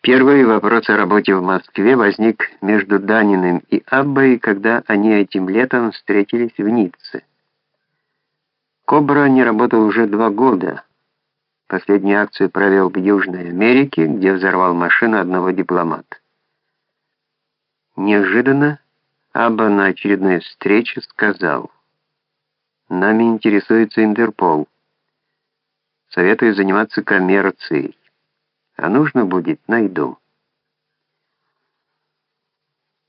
Первый вопрос о работе в Москве возник между Даниным и Аббой, когда они этим летом встретились в Ницце. Кобра не работал уже два года. Последнюю акцию провел в Южной Америке, где взорвал машину одного дипломата. Неожиданно Абба на очередной встрече сказал, «Нами интересуется Интерпол. Советую заниматься коммерцией а нужно будет, найду.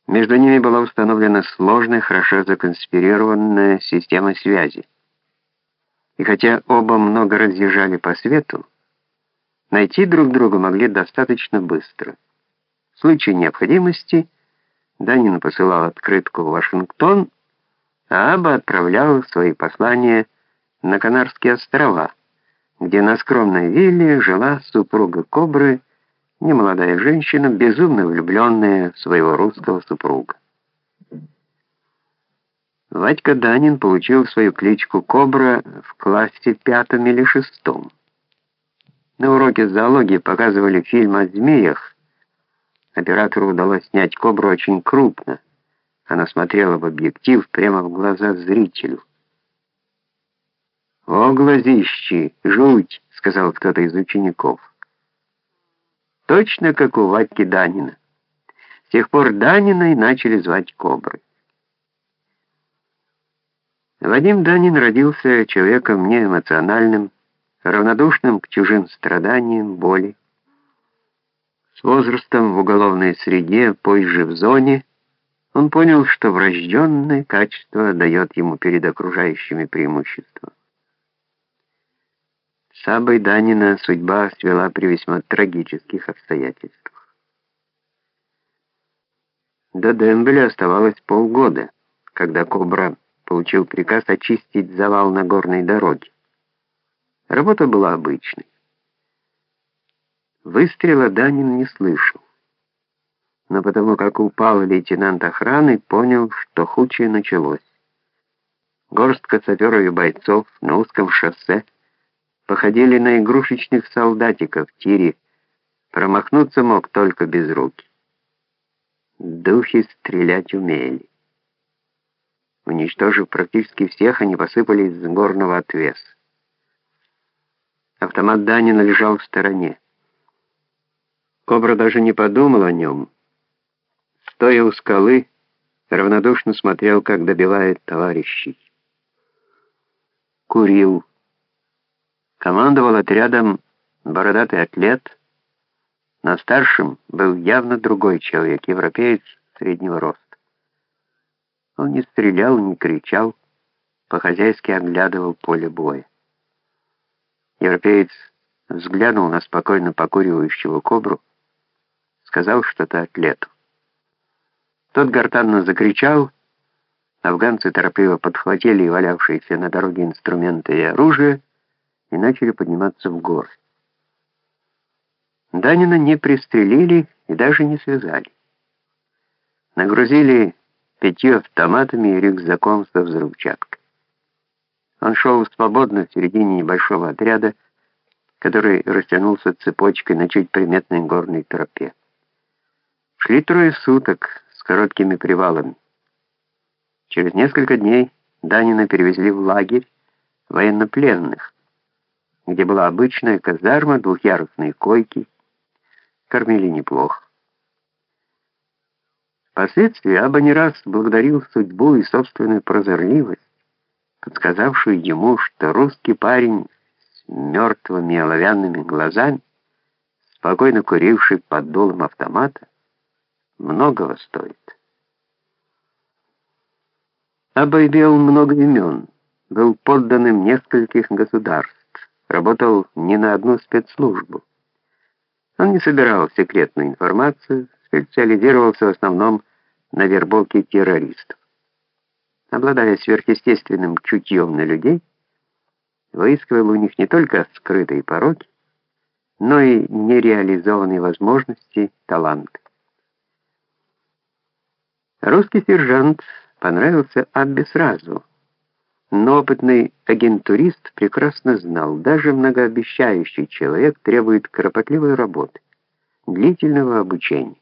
Между ними была установлена сложная, хорошо законспирированная система связи. И хотя оба много разъезжали по свету, найти друг друга могли достаточно быстро. В случае необходимости Данин посылал открытку в Вашингтон, а Аба отправлял свои послания на Канарские острова, где на скромной вилле жила супруга Кобры, немолодая женщина, безумно влюбленная в своего русского супруга. Вадька Данин получил свою кличку Кобра в классе пятом или шестом. На уроке зоологии показывали фильм о змеях. Оператору удалось снять Кобру очень крупно. Она смотрела в объектив прямо в глаза зрителю. «О, глазищи, жуть!» — сказал кто-то из учеников. Точно как у Вадьки Данина. С тех пор Данина и начали звать Коброй. Вадим Данин родился человеком неэмоциональным, равнодушным к чужим страданиям, боли. С возрастом в уголовной среде, позже в зоне, он понял, что врожденное качество дает ему перед окружающими преимущества. Сабой Данина судьба свела при весьма трагических обстоятельствах. До Дембеля оставалось полгода, когда Кобра получил приказ очистить завал на горной дороге. Работа была обычной. Выстрела Данин не слышал. Но потому как упал лейтенант охраны, понял, что худшее началось. Горстка саперов и бойцов на узком шоссе походили на игрушечных солдатиков в тире. Промахнуться мог только без руки. Духи стрелять умели. Уничтожив практически всех, они посыпались с горного отвеса. Автомат Данина лежал в стороне. Кобра даже не подумал о нем. Стоя у скалы, равнодушно смотрел, как добивает товарищей. Курил. Командовал отрядом бородатый атлет. На старшем был явно другой человек, европеец среднего роста. Он не стрелял, не кричал, по-хозяйски оглядывал поле боя. Европеец взглянул на спокойно покуривающего кобру, сказал что-то атлету. Тот гортанно закричал, афганцы торопливо подхватили валявшиеся на дороге инструменты и оружие, и начали подниматься в горы. Данина не пристрелили и даже не связали. Нагрузили пятью автоматами и рюкзаком со взрывчаткой. Он шел свободно в середине небольшого отряда, который растянулся цепочкой на чуть приметной горной тропе. Шли трое суток с короткими привалами. Через несколько дней Данина перевезли в лагерь военнопленных, где была обычная казарма, двухъярусные койки. Кормили неплохо. Впоследствии Аба не раз благодарил судьбу и собственную прозорливость, подсказавшую ему, что русский парень с мертвыми оловянными глазами, спокойно куривший под дулом автомата, многого стоит. Аба имел много имен, был подданным нескольких государств работал не на одну спецслужбу. Он не собирал секретную информацию, специализировался в основном на вербовке террористов. Обладая сверхъестественным чутьем на людей, выискивал у них не только скрытые пороки, но и нереализованные возможности, таланты. Русский сержант понравился Аббе сразу – но опытный агентурист прекрасно знал, даже многообещающий человек требует кропотливой работы. длительного обучения.